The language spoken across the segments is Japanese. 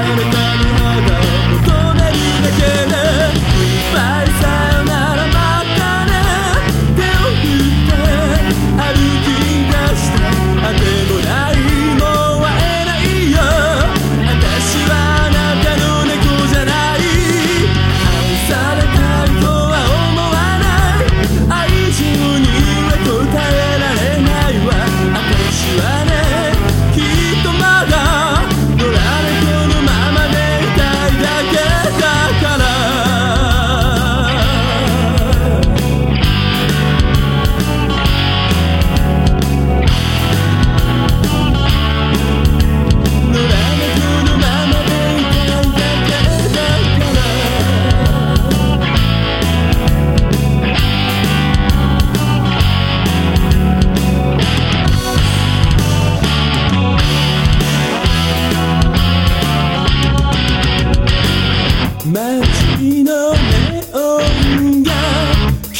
Saturday.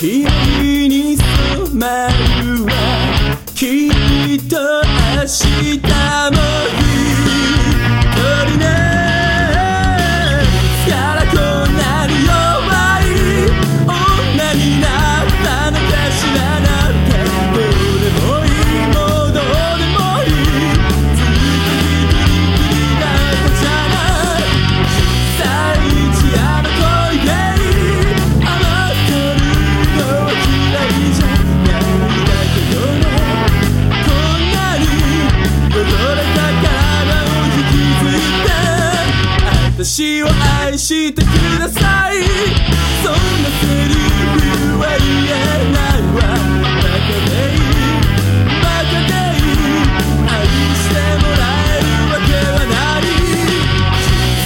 keep 私を愛してください。そんなセリフは言えない。わバカでいいバカでいい愛してもらえるわけはない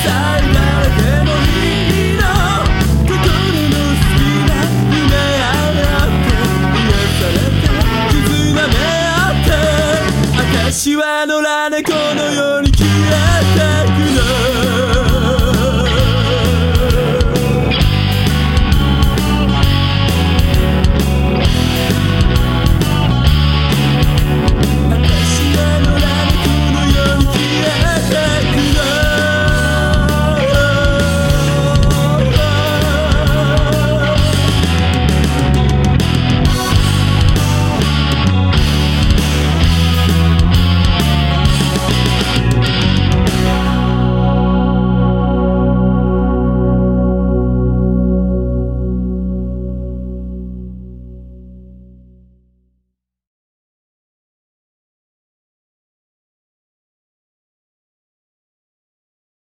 さ小ならでも君の心の好きな夢あって癒されて絆であって私は野良猫の。ように消えた